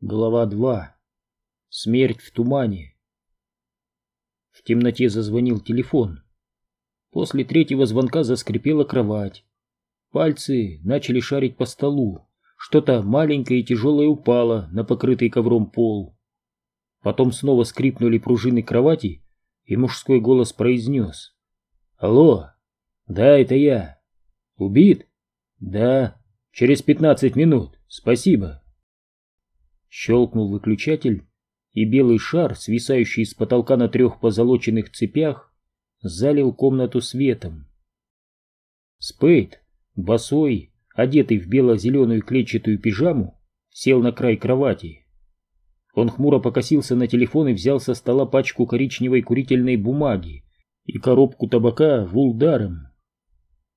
Глава 2. Смерть в тумане. В темноте зазвонил телефон. После третьего звонка заскрипела кровать. Пальцы начали шарить по столу. Что-то маленькое и тяжелое упало на покрытый ковром пол. Потом снова скрипнули пружины кровати, и мужской голос произнес. «Алло! Да, это я. Убит? Да. Через пятнадцать минут. Спасибо». Щелкнул выключатель, и белый шар, свисающий с потолка на трех позолоченных цепях, залил комнату светом. Спейд, босой, одетый в бело-зеленую клетчатую пижаму, сел на край кровати. Он хмуро покосился на телефон и взял со стола пачку коричневой курительной бумаги и коробку табака вулдаром.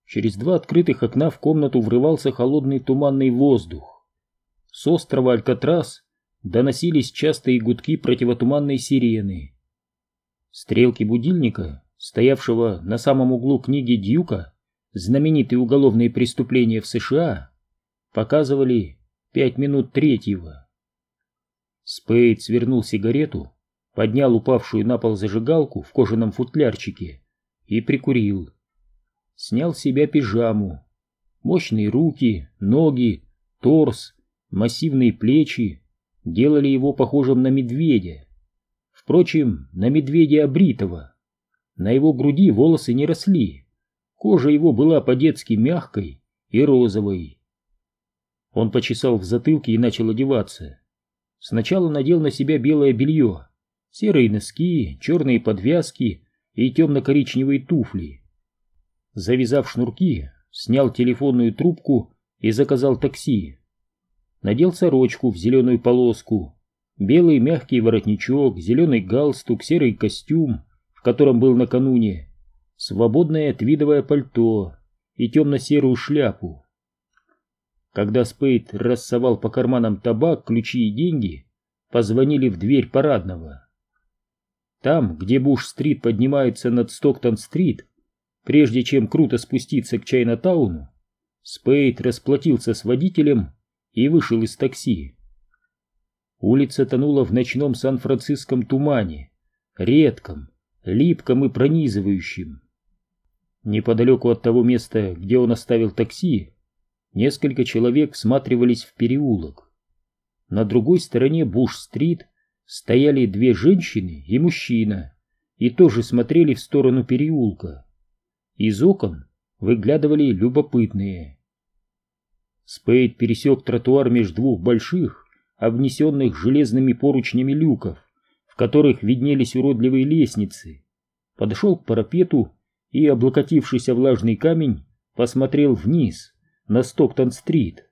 Через два открытых окна в комнату врывался холодный туманный воздух. С острова Алькатрас доносились частые гудки противотуманной сирены. Стрелки будильника, стоявшего на самом углу книги Дьюка «Знаменитые уголовные преступления в США», показывали пять минут третьего. Спейд свернул сигарету, поднял упавшую на пол зажигалку в кожаном футлярчике и прикурил. Снял с себя пижаму. Мощные руки, ноги, торс массивные плечи делали его похожим на медведя. Впрочем, на медведя обритого. На его груди волосы не росли. Кожа его была по-детски мягкой и розовой. Он почесал в затылке и начал одеваться. Сначала надел на себя белое белье, серые носки, черные подвязки и темно-коричневые туфли. Завязав шнурки, снял телефонную трубку и заказал такси надел сорочку в зеленую полоску, белый мягкий воротничок, зеленый галстук, серый костюм, в котором был накануне, свободное твидовое пальто и темно-серую шляпу. Когда Спейд рассовал по карманам табак, ключи и деньги, позвонили в дверь парадного. Там, где Буш-стрит поднимается над Стоктон-стрит, прежде чем круто спуститься к Чайна-тауну, Спейд расплатился с водителем и вышел из такси. Улица тонула в ночном сан-франциском тумане, редком, липком и пронизывающем. Неподалеку от того места, где он оставил такси, несколько человек всматривались в переулок. На другой стороне Буш-стрит стояли две женщины и мужчина и тоже смотрели в сторону переулка. Из окон выглядывали любопытные. Спейд пересек тротуар между двух больших, обнесенных железными поручнями люков, в которых виднелись уродливые лестницы, подошел к парапету и, облокотившись о влажный камень, посмотрел вниз, на Стоктон-стрит.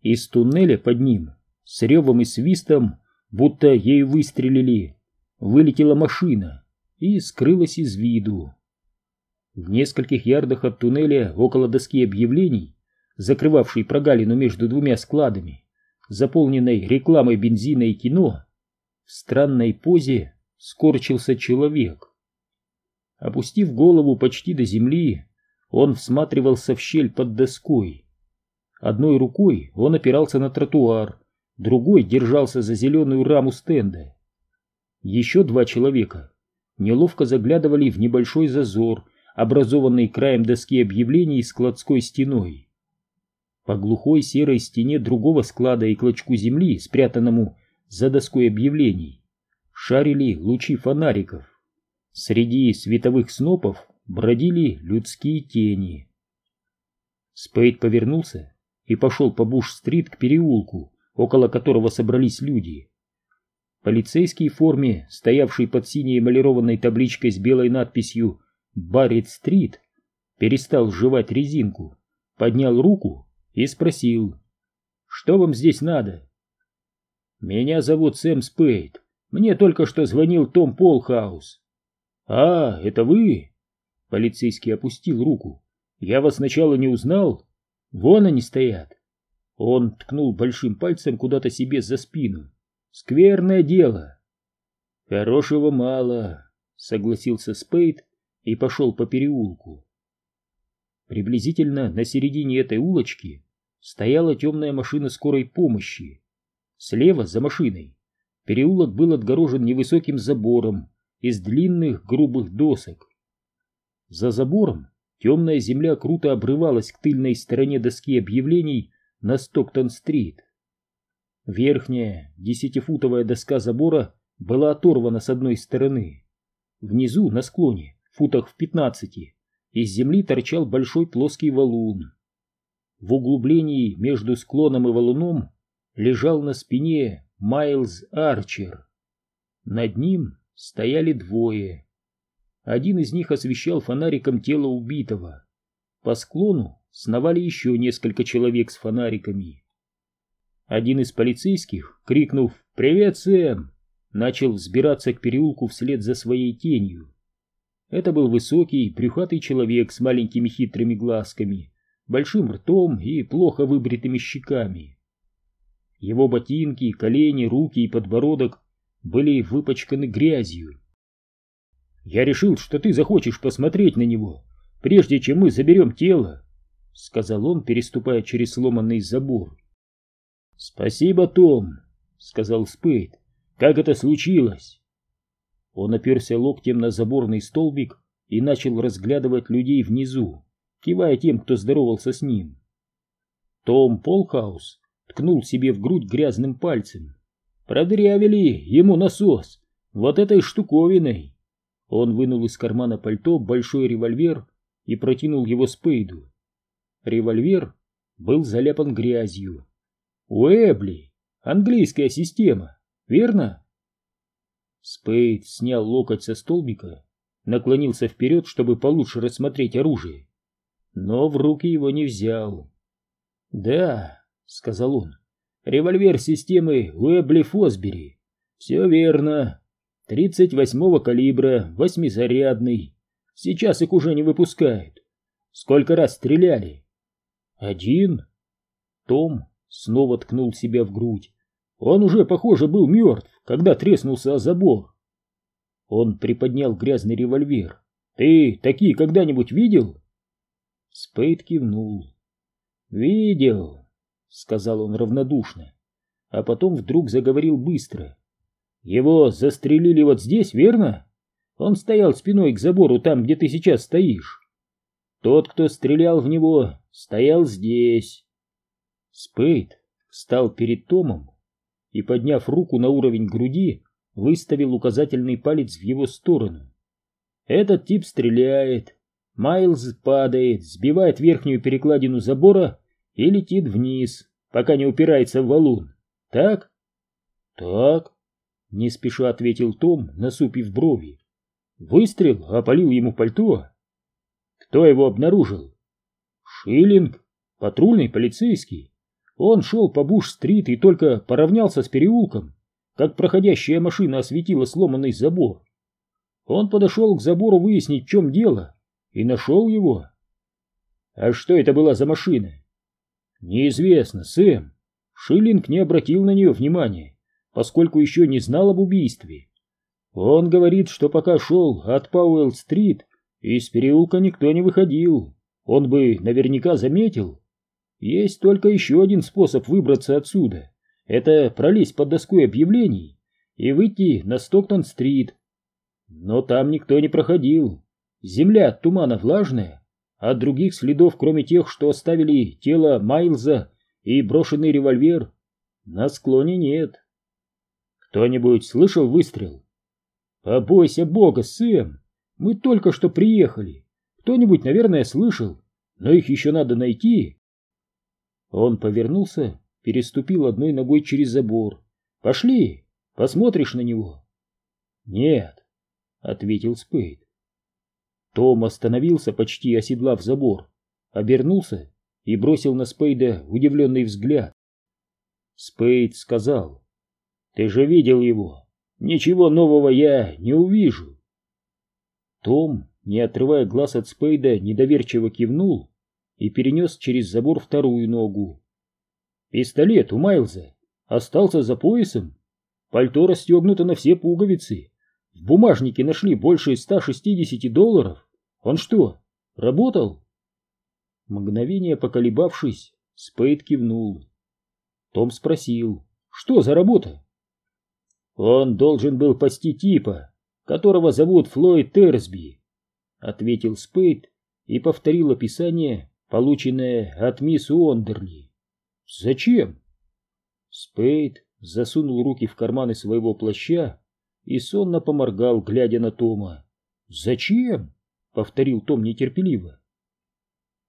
Из туннеля под ним, с ревом и свистом, будто ей выстрелили, вылетела машина и скрылась из виду. В нескольких ярдах от туннеля, около доски объявлений, закрывавший прогалину между двумя складами, заполненной рекламой бензина и кино, в странной позе скорчился человек. Опустив голову почти до земли, он всматривался в щель под доской. Одной рукой он опирался на тротуар, другой держался за зеленую раму стенда. Еще два человека неловко заглядывали в небольшой зазор, образованный краем доски объявлений складской стеной. По глухой серой стене другого склада и клочку земли, спрятанному за доской объявлений, шарили лучи фонариков. Среди световых снопов бродили людские тени. Спейд повернулся и пошел по Буш-стрит к переулку, около которого собрались люди. Полицейский в форме, стоявший под синей эмалированной табличкой с белой надписью «Барретт-стрит», перестал сживать резинку, поднял руку и спросил, «Что вам здесь надо?» «Меня зовут Сэм Спейд. Мне только что звонил Том Полхаус». «А, это вы?» Полицейский опустил руку. «Я вас сначала не узнал. Вон они стоят». Он ткнул большим пальцем куда-то себе за спину. «Скверное дело». «Хорошего мало», — согласился Спейд и пошел по переулку. Приблизительно на середине этой улочки стояла темная машина скорой помощи. Слева, за машиной, переулок был отгорожен невысоким забором из длинных грубых досок. За забором темная земля круто обрывалась к тыльной стороне доски объявлений на Стоктон-стрит. Верхняя десятифутовая доска забора была оторвана с одной стороны. Внизу, на склоне, футах в пятнадцати, из земли торчал большой плоский валун. В углублении между склоном и валуном лежал на спине Майлз Арчер. Над ним стояли двое. Один из них освещал фонариком тело убитого. По склону сновали еще несколько человек с фонариками. Один из полицейских, крикнув «Привет, Сэм!», начал взбираться к переулку вслед за своей тенью. Это был высокий, брюхатый человек с маленькими хитрыми глазками, большим ртом и плохо выбритыми щеками. Его ботинки, колени, руки и подбородок были выпачканы грязью. «Я решил, что ты захочешь посмотреть на него, прежде чем мы заберем тело», — сказал он, переступая через сломанный забор. «Спасибо, Том», — сказал Спейд. «Как это случилось?» Он оперся локтем на заборный столбик и начал разглядывать людей внизу, кивая тем, кто здоровался с ним. Том Полхаус ткнул себе в грудь грязным пальцем. Продырявили ему насос вот этой штуковиной. Он вынул из кармана пальто большой револьвер и протянул его Спейду. Револьвер был заляпан грязью. Уэбли, английская система, верно? Спейд снял локоть со столбика, наклонился вперед, чтобы получше рассмотреть оружие, но в руки его не взял. «Да», — сказал он, — «револьвер системы Уэбли Фосбери. Все верно. Тридцать восьмого калибра, восьмизарядный. Сейчас их уже не выпускают. Сколько раз стреляли?» «Один». Том снова ткнул себя в грудь. Он уже, похоже, был мертв, когда треснулся о забор. Он приподнял грязный револьвер. «Ты такие когда-нибудь видел?» Спейд кивнул. «Видел», — сказал он равнодушно, а потом вдруг заговорил быстро. «Его застрелили вот здесь, верно? Он стоял спиной к забору там, где ты сейчас стоишь. Тот, кто стрелял в него, стоял здесь». Спейд встал перед Томом и, подняв руку на уровень груди, выставил указательный палец в его сторону. Этот тип стреляет. Майлз падает, сбивает верхнюю перекладину забора и летит вниз, пока не упирается в валун. Так? Так, не спеша ответил Том, насупив брови. Выстрел опалил ему пальто. Кто его обнаружил? Шиллинг, патрульный полицейский. Он шел по Буш-стрит и только поравнялся с переулком, как проходящая машина осветила сломанный забор. Он подошел к забору выяснить, в чем дело, и нашел его. А что это была за машина? Неизвестно, Сэм. Шиллинг не обратил на нее внимания, поскольку еще не знал об убийстве. Он говорит, что пока шел от Пауэлл-стрит, из переулка никто не выходил. Он бы наверняка заметил, есть только еще один способ выбраться отсюда. Это пролезть под доской объявлений и выйти на Стоктон-стрит. Но там никто не проходил. Земля от тумана влажная, а других следов, кроме тех, что оставили тело Майлза и брошенный револьвер, на склоне нет. Кто-нибудь слышал выстрел? Побойся бога, Сэм, мы только что приехали. Кто-нибудь, наверное, слышал, но их еще надо найти. Он повернулся, переступил одной ногой через забор. «Пошли, посмотришь на него». «Нет», — ответил Спейд. Том остановился, почти оседлав забор, обернулся и бросил на Спейда удивленный взгляд. Спейд сказал, «Ты же видел его. Ничего нового я не увижу». Том, не отрывая глаз от Спейда, недоверчиво кивнул и перенес через забор вторую ногу. Пистолет у Майлза остался за поясом. Пальто расстегнуто на все пуговицы. В бумажнике нашли больше 160 долларов. Он что, работал? Мгновение поколебавшись, Спейд кивнул. Том спросил, Что за работа? Он должен был пасти типа, которого зовут Флойд Терсби, ответил Спейд и повторил описание, полученное от мисс Уондерли. Зачем? Спейд засунул руки в карманы своего плаща и сонно поморгал, глядя на Тома. «Зачем?» — повторил Том нетерпеливо.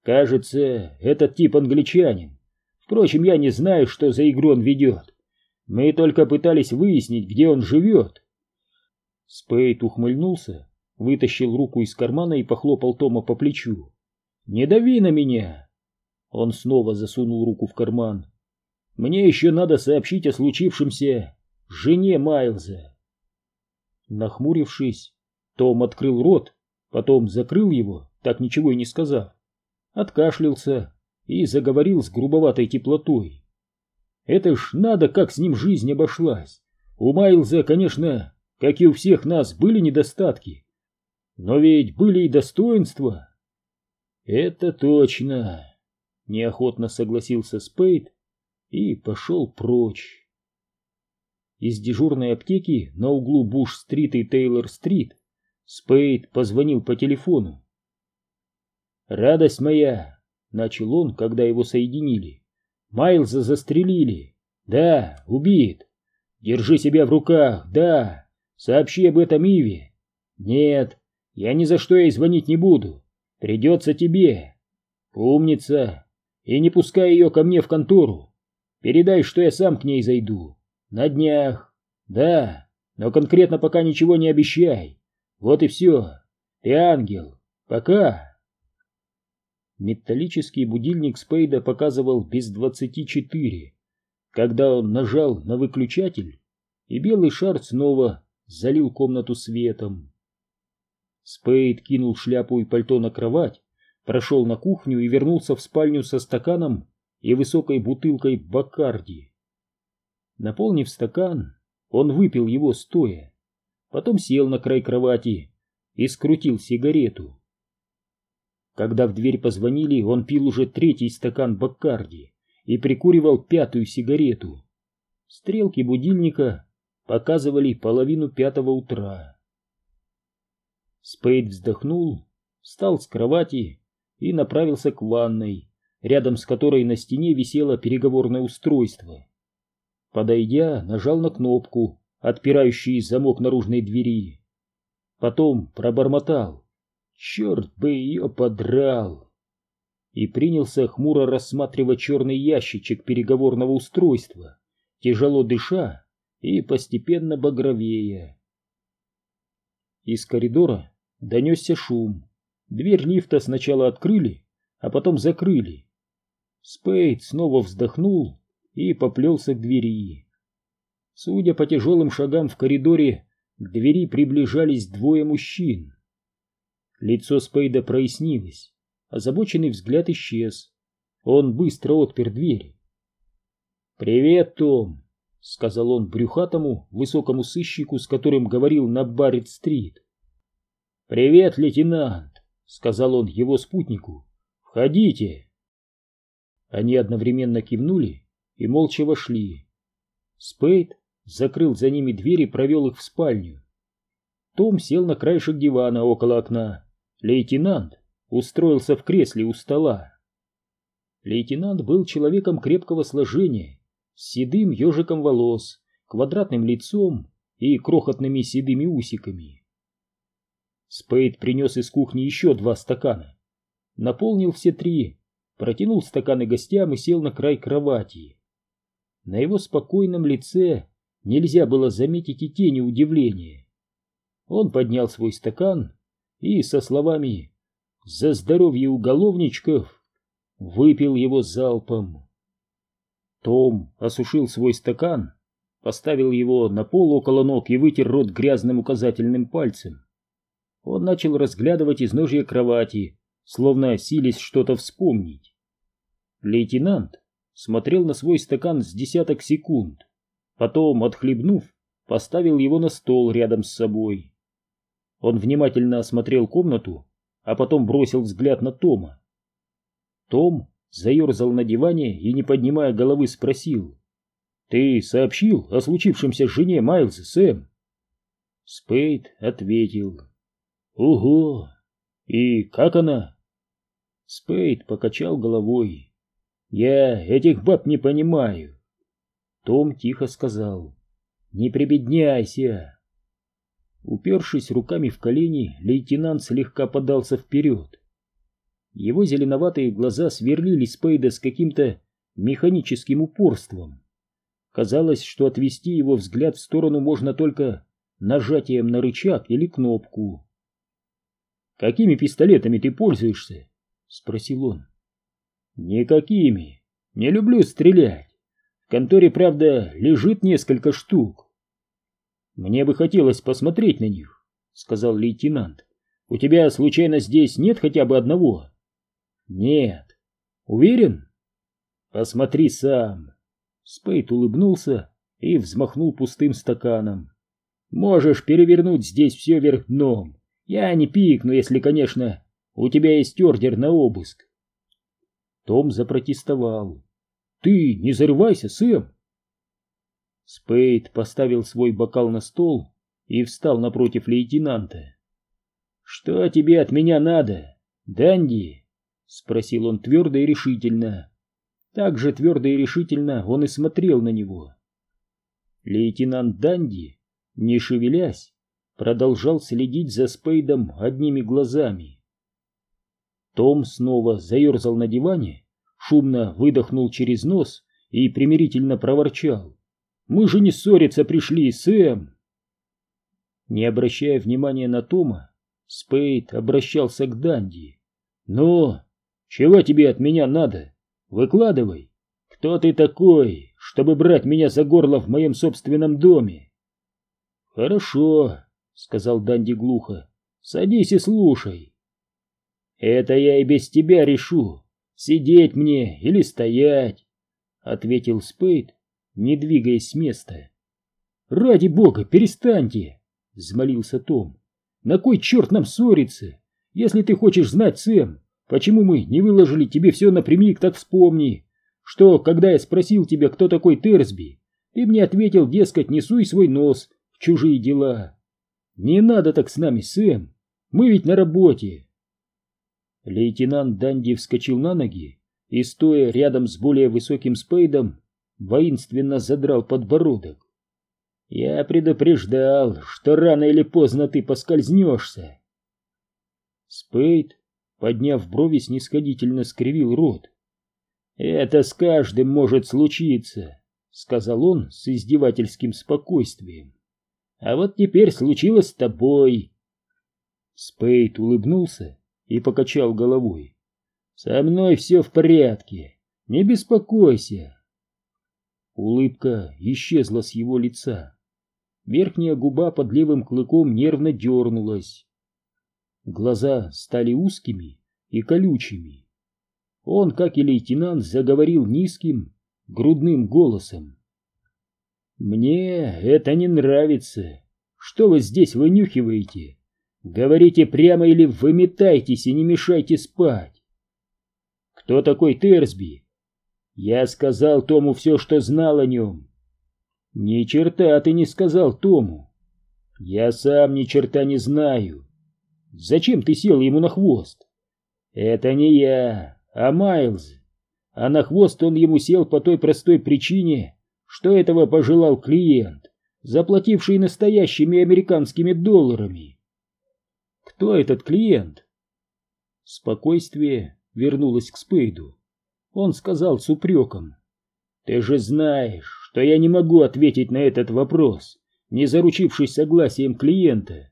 «Кажется, этот тип англичанин. Впрочем, я не знаю, что за игру он ведет. Мы только пытались выяснить, где он живет». Спейд ухмыльнулся, вытащил руку из кармана и похлопал Тома по плечу. «Не дави на меня!» Он снова засунул руку в карман. «Мне еще надо сообщить о случившемся жене Майлза». Нахмурившись, том открыл рот, потом закрыл его, так ничего и не сказав, откашлялся и заговорил с грубоватой теплотой. Это ж надо, как с ним жизнь обошлась. У Майлза, конечно, как и у всех нас, были недостатки. Но ведь были и достоинства. Это точно, неохотно согласился Спейд и пошел прочь. Из дежурной аптеки на углу Буш-стрит и Тейлор-стрит Спейд позвонил по телефону. «Радость моя!» — начал он, когда его соединили. «Майлза застрелили. Да, убит. Держи себя в руках, да. Сообщи об этом Иве. Нет, я ни за что ей звонить не буду. Придется тебе. Умница. И не пускай ее ко мне в контору. Передай, что я сам к ней зайду. На днях. Да, но конкретно пока ничего не обещай. Вот и все. Ты ангел. Пока. Металлический будильник Спейда показывал без двадцати четыре. Когда он нажал на выключатель, и белый шар снова залил комнату светом. Спейд кинул шляпу и пальто на кровать, прошел на кухню и вернулся в спальню со стаканом и высокой бутылкой Бакарди. Наполнив стакан, он выпил его стоя, потом сел на край кровати и скрутил сигарету. Когда в дверь позвонили, он пил уже третий стакан Баккарди и прикуривал пятую сигарету. Стрелки будильника показывали половину пятого утра. Спейд вздохнул, встал с кровати и направился к ванной, рядом с которой на стене висело переговорное устройство. Подойдя, нажал на кнопку, отпирающую замок наружной двери. Потом пробормотал. Черт бы ее подрал! И принялся хмуро рассматривать черный ящичек переговорного устройства, тяжело дыша и постепенно багровея. Из коридора донесся шум. Дверь лифта сначала открыли, а потом закрыли. Спейд снова вздохнул и поплелся к двери. Судя по тяжелым шагам в коридоре, к двери приближались двое мужчин. Лицо Спейда прояснилось, озабоченный взгляд исчез. Он быстро отпер дверь. «Привет, Том!» — сказал он брюхатому, высокому сыщику, с которым говорил на Барретт-стрит. «Привет, лейтенант!» — сказал он его спутнику. «Входите!» Они одновременно кивнули и молча вошли. Спейд закрыл за ними дверь и провел их в спальню. Том сел на краешек дивана около окна. Лейтенант устроился в кресле у стола. Лейтенант был человеком крепкого сложения, с седым ежиком волос, квадратным лицом и крохотными седыми усиками. Спейд принес из кухни еще два стакана, наполнил все три, протянул стаканы гостям и сел на край кровати. На его спокойном лице нельзя было заметить и тени удивления. Он поднял свой стакан и со словами «За здоровье уголовничков!» выпил его залпом. Том осушил свой стакан, поставил его на пол около ног и вытер рот грязным указательным пальцем. Он начал разглядывать изножье кровати, словно сились что-то вспомнить. Лейтенант смотрел на свой стакан с десяток секунд. Потом, отхлебнув, поставил его на стол рядом с собой. Он внимательно осмотрел комнату, а потом бросил взгляд на Тома. Том заерзал на диване и, не поднимая головы, спросил. Ты сообщил о случившемся жене Майлза, Сэм? Спейд ответил. Ого! И как она? Спейд покачал головой. Я этих баб не понимаю. Том тихо сказал. Не прибедняйся. Упершись руками в колени, лейтенант слегка подался вперед. Его зеленоватые глаза сверлили Спейда с каким-то механическим упорством. Казалось, что отвести его взгляд в сторону можно только нажатием на рычаг или кнопку. «Какими пистолетами ты пользуешься?» — спросил он. «Никакими. Не люблю стрелять. Конторе, правда, лежит несколько штук». «Мне бы хотелось посмотреть на них», — сказал лейтенант. «У тебя, случайно, здесь нет хотя бы одного?» «Нет». «Уверен?» «Посмотри сам». Спейт улыбнулся и взмахнул пустым стаканом. «Можешь перевернуть здесь все вверх дном. Я не пикну, если, конечно, у тебя есть ордер на обыск». Том запротестовал. «Ты не зарывайся, Сэм!» Спейд поставил свой бокал на стол и встал напротив лейтенанта. «Что тебе от меня надо, Данди?» — спросил он твердо и решительно. Так же твердо и решительно он и смотрел на него. Лейтенант Данди, не шевелясь, продолжал следить за Спейдом одними глазами. Том снова заерзал на диване, шумно выдохнул через нос и примирительно проворчал. «Мы же не ссориться пришли, Сэм!» Не обращая внимания на Тома, Спейд обращался к Данди. «Ну, чего тебе от меня надо?» Выкладывай, кто ты такой, чтобы брать меня за горло в моем собственном доме? Хорошо, сказал Данди глухо. Садись и слушай. Это я и без тебя решу, сидеть мне или стоять, ответил Спейд, не двигаясь с места. Ради бога, перестаньте, взмолился Том. На кой черт нам ссориться? Если ты хочешь знать, Сэм, Почему мы не выложили тебе все напрямик, так вспомни, что, когда я спросил тебя, кто такой Терсби, ты мне ответил, дескать, не суй свой нос в чужие дела. Не надо так с нами, Сэм, мы ведь на работе. Лейтенант Данди вскочил на ноги и, стоя рядом с более высоким Спейдом, воинственно задрал подбородок. Я предупреждал, что рано или поздно ты поскользнешься. Спейд подняв брови, снисходительно скривил рот. «Это с каждым может случиться», — сказал он с издевательским спокойствием. «А вот теперь случилось с тобой». Спейд улыбнулся и покачал головой. «Со мной все в порядке, не беспокойся». Улыбка исчезла с его лица. Верхняя губа под левым клыком нервно дернулась. Глаза стали узкими и колючими. Он, как и лейтенант, заговорил низким, грудным голосом. «Мне это не нравится. Что вы здесь вынюхиваете? Говорите прямо или выметайтесь и не мешайте спать!» «Кто такой Терсби?» «Я сказал Тому все, что знал о нем». «Ни черта ты не сказал Тому». «Я сам ни черта не знаю. Зачем ты сел ему на хвост? Это не я, а Майлз. А на хвост он ему сел по той простой причине, что этого пожелал клиент, заплативший настоящими американскими долларами. Кто этот клиент? Спокойствие вернулось к Спейду. Он сказал с упреком. Ты же знаешь, что я не могу ответить на этот вопрос, не заручившись согласием клиента.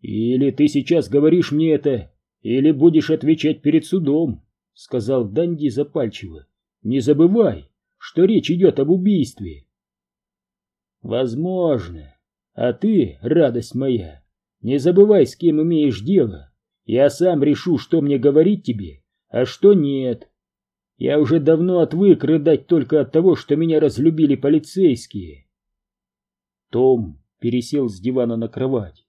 «Или ты сейчас говоришь мне это, или будешь отвечать перед судом», — сказал Данди запальчиво. «Не забывай, что речь идет об убийстве». «Возможно. А ты, радость моя, не забывай, с кем имеешь дело. Я сам решу, что мне говорить тебе, а что нет. Я уже давно отвык рыдать только от того, что меня разлюбили полицейские». Том пересел с дивана на кровать.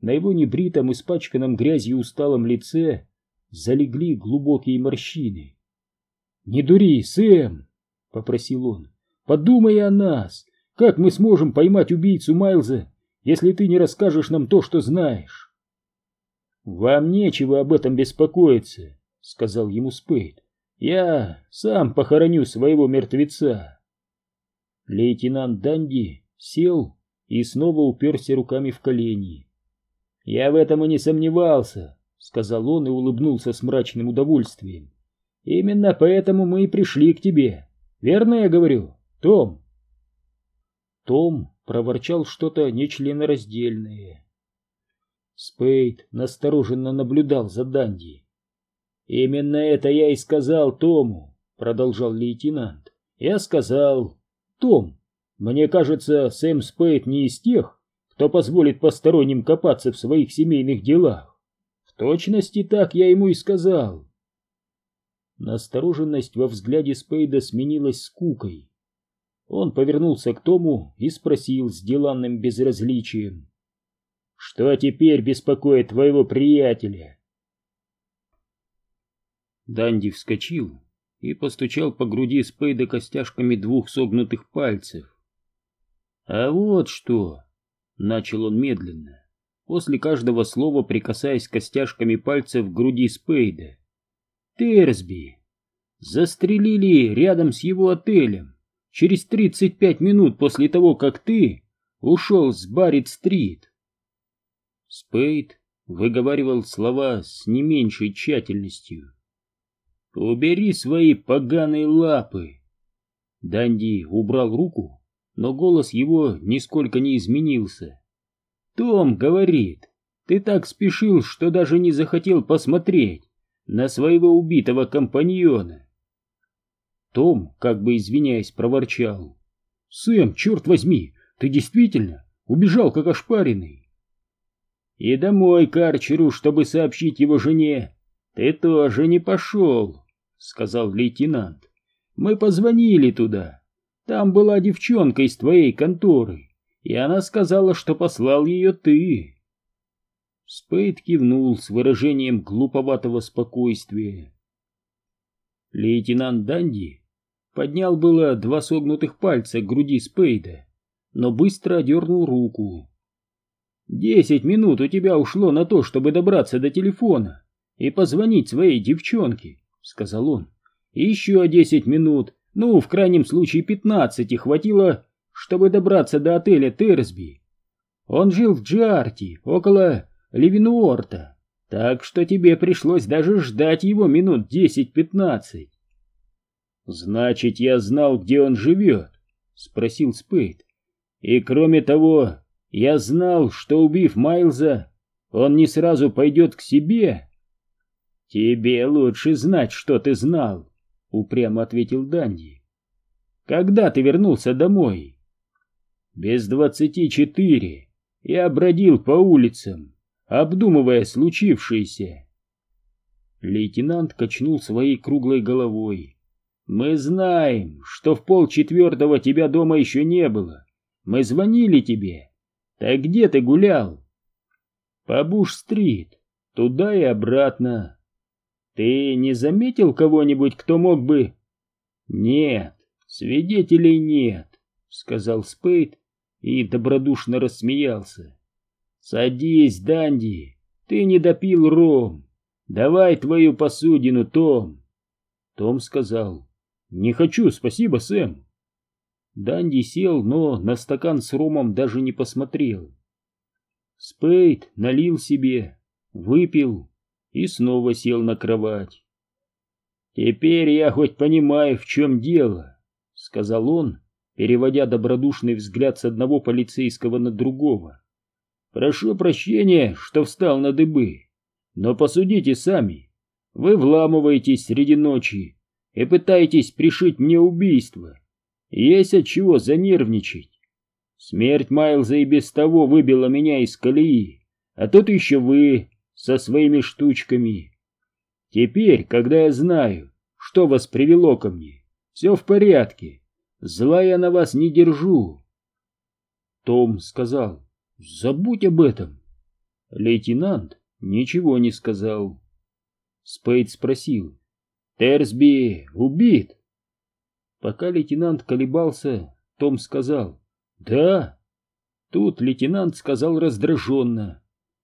На его небритом, испачканном грязью усталом лице залегли глубокие морщины. «Не дури, Сэм!» — попросил он. подумай о нас. Как мы сможем поймать убийцу Майлза, если ты не расскажешь нам то, что знаешь? Вам нечего об этом беспокоиться, сказал ему Спейд. Я сам похороню своего мертвеца. Лейтенант Данди сел и снова уперся руками в колени. «Я в этом и не сомневался», — сказал он и улыбнулся с мрачным удовольствием. «Именно поэтому мы и пришли к тебе. Верно я говорю, Том?» Том проворчал что-то нечленораздельное. Спейд настороженно наблюдал за Данди. «Именно это я и сказал Тому», — продолжал лейтенант. «Я сказал, том, мне кажется, Сэм Спейд не из тех, кто позволит посторонним копаться в своих семейных делах. В точности так я ему и сказал. Настороженность во взгляде Спейда сменилась скукой. Он повернулся к Тому и спросил с деланным безразличием. «Что теперь беспокоит твоего приятеля?» Данди вскочил и постучал по груди Спейда костяшками двух согнутых пальцев. «А вот что!» — начал он медленно, после каждого слова прикасаясь костяшками пальцев к груди Спейда. «Терсби! Застрелили рядом с его отелем через тридцать пять минут после того, как ты ушел с Баррит-стрит!» Спейд выговаривал слова с не меньшей тщательностью. «Убери свои поганые лапы!» Данди убрал руку, но голос его нисколько не изменился. «Том говорит, ты так спешил, что даже не захотел посмотреть на своего убитого компаньона!» Том, как бы извиняясь, проворчал. «Сэм, черт возьми, ты действительно убежал как ошпаренный!» «И домой к Арчеру, чтобы сообщить его жене, ты тоже не пошел!» сказал лейтенант. Мы позвонили туда. Там была девчонка из твоей конторы, и она сказала, что послал ее ты. Спейд кивнул с выражением глуповатого спокойствия. Лейтенант Данди поднял было два согнутых пальца к груди Спейда, но быстро одернул руку. «Десять минут у тебя ушло на то, чтобы добраться до телефона и позвонить своей девчонке. — сказал он. «Еще десять минут, ну, в крайнем случае пятнадцати, хватило, чтобы добраться до отеля Терсби. Он жил в Джарти, около Ливенуорта, так что тебе пришлось даже ждать его минут десять-пятнадцать». «Значит, я знал, где он живет?» — спросил Спейд. «И кроме того, я знал, что, убив Майлза, он не сразу пойдет к себе». «Тебе лучше знать, что ты знал», — упрямо ответил Данди. «Когда ты вернулся домой?» «Без двадцати четыре. Я бродил по улицам, обдумывая случившееся». Лейтенант качнул своей круглой головой. «Мы знаем, что в полчетвертого тебя дома еще не было. Мы звонили тебе. Так где ты гулял?» «По Буш-стрит, туда и обратно». Ты не заметил кого-нибудь, кто мог бы... Нет, свидетелей нет, сказал Спейд и добродушно рассмеялся. Садись, Данди, ты не допил ром. Давай твою посудину, Том. Том сказал. Не хочу, спасибо, Сэм. Данди сел, но на стакан с ромом даже не посмотрел. Спейд налил себе, выпил и снова сел на кровать. «Теперь я хоть понимаю, в чем дело», — сказал он, переводя добродушный взгляд с одного полицейского на другого. «Прошу прощения, что встал на дыбы, но посудите сами. Вы вламываетесь среди ночи и пытаетесь пришить мне убийство. Есть от чего занервничать. Смерть Майлза и без того выбила меня из колеи, а тут еще вы, со своими штучками. Теперь, когда я знаю, что вас привело ко мне, все в порядке, зла я на вас не держу. Том сказал, забудь об этом. Лейтенант ничего не сказал. Спейд спросил, Терсби убит? Пока лейтенант колебался, Том сказал «Да». Тут лейтенант сказал раздраженно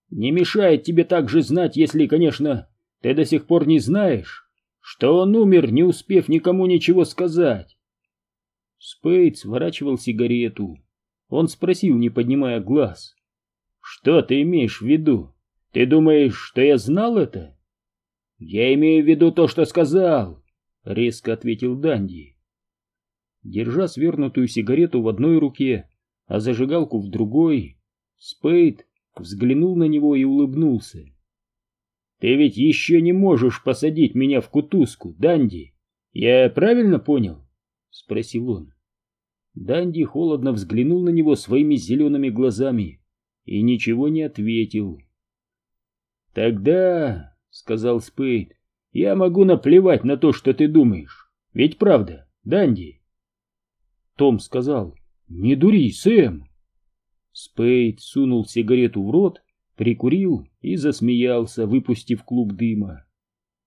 «Не мешает тебе также знать, если, конечно, ты до сих пор не знаешь, что он умер, не успев никому ничего сказать». Спейд сворачивал сигарету. Он спросил, не поднимая глаз. «Что ты имеешь в виду? Ты думаешь, что я знал это?» «Я имею в виду то, что сказал», — резко ответил Данди. Держа свернутую сигарету в одной руке, а зажигалку в другой, Спейд взглянул на него и улыбнулся. «Ты ведь еще не можешь посадить меня в кутузку, Данди. Я правильно понял?» — спросил он. Данди холодно взглянул на него своими зелеными глазами и ничего не ответил. «Тогда, — сказал Спейд, — я могу наплевать на то, что ты думаешь. Ведь правда, Данди?» Том сказал, «Не дури, Сэм!» Спейд сунул сигарету в рот, прикурил и засмеялся, выпустив клуб дыма.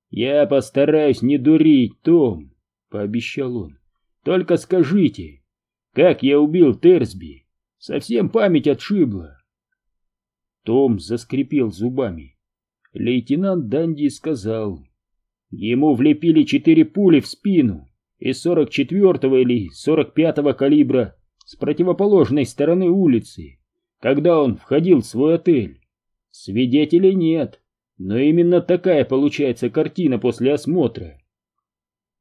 «Я постараюсь не дурить, Том», — пообещал он. «Только скажите, как я убил Терсби? Совсем память отшибла. Том заскрипел зубами. Лейтенант Данди сказал. Ему влепили четыре пули в спину из 44-го или 45-го калибра с противоположной стороны улицы, когда он входил в свой отель. Свидетелей нет, но именно такая получается картина после осмотра.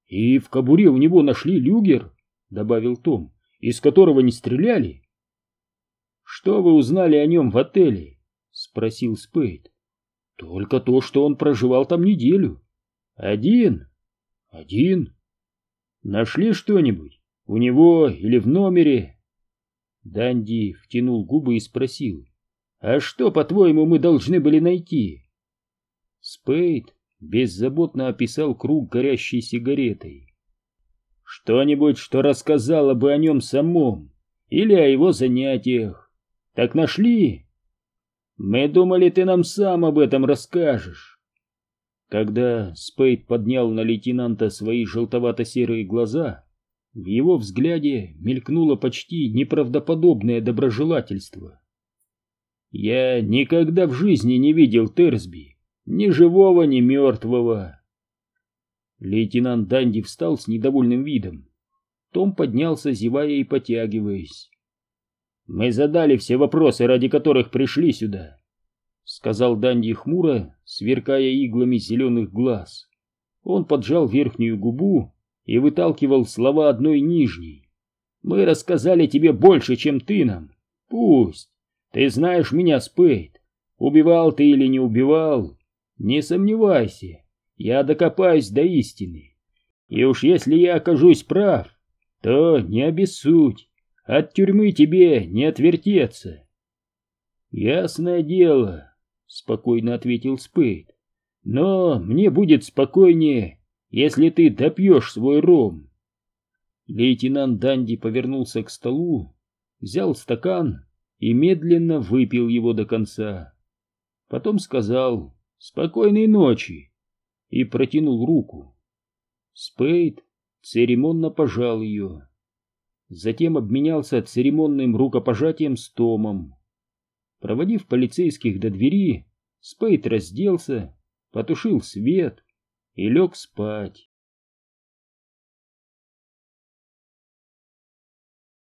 «И в кобуре у него нашли люгер», — добавил Том из которого не стреляли? Что вы узнали о нем в отеле? Спросил Спейд. Только то, что он проживал там неделю. Один? Один. Нашли что-нибудь? У него или в номере? Данди втянул губы и спросил. А что, по-твоему, мы должны были найти? Спейд беззаботно описал круг горящей сигаретой. Что-нибудь, что рассказало бы о нем самом или о его занятиях. Так нашли? Мы думали, ты нам сам об этом расскажешь. Когда Спейд поднял на лейтенанта свои желтовато-серые глаза, в его взгляде мелькнуло почти неправдоподобное доброжелательство. Я никогда в жизни не видел Терсби, ни живого, ни мертвого. Лейтенант Данди встал с недовольным видом. Том поднялся, зевая и потягиваясь. «Мы задали все вопросы, ради которых пришли сюда», — сказал Данди хмуро, сверкая иглами зеленых глаз. Он поджал верхнюю губу и выталкивал слова одной нижней. «Мы рассказали тебе больше, чем ты нам. Пусть. Ты знаешь меня, Спейд. Убивал ты или не убивал. Не сомневайся, я докопаюсь до истины. И уж если я окажусь прав, то не обессудь, от тюрьмы тебе не отвертеться. Ясное дело, спокойно ответил Спейд, но мне будет спокойнее, если ты допьешь свой ром. Лейтенант Данди повернулся к столу, взял стакан и медленно выпил его до конца. Потом сказал «Спокойной ночи» и протянул руку. Спейд церемонно пожал ее. Затем обменялся церемонным рукопожатием с Томом. Проводив полицейских до двери, Спейд разделся, потушил свет и лег спать.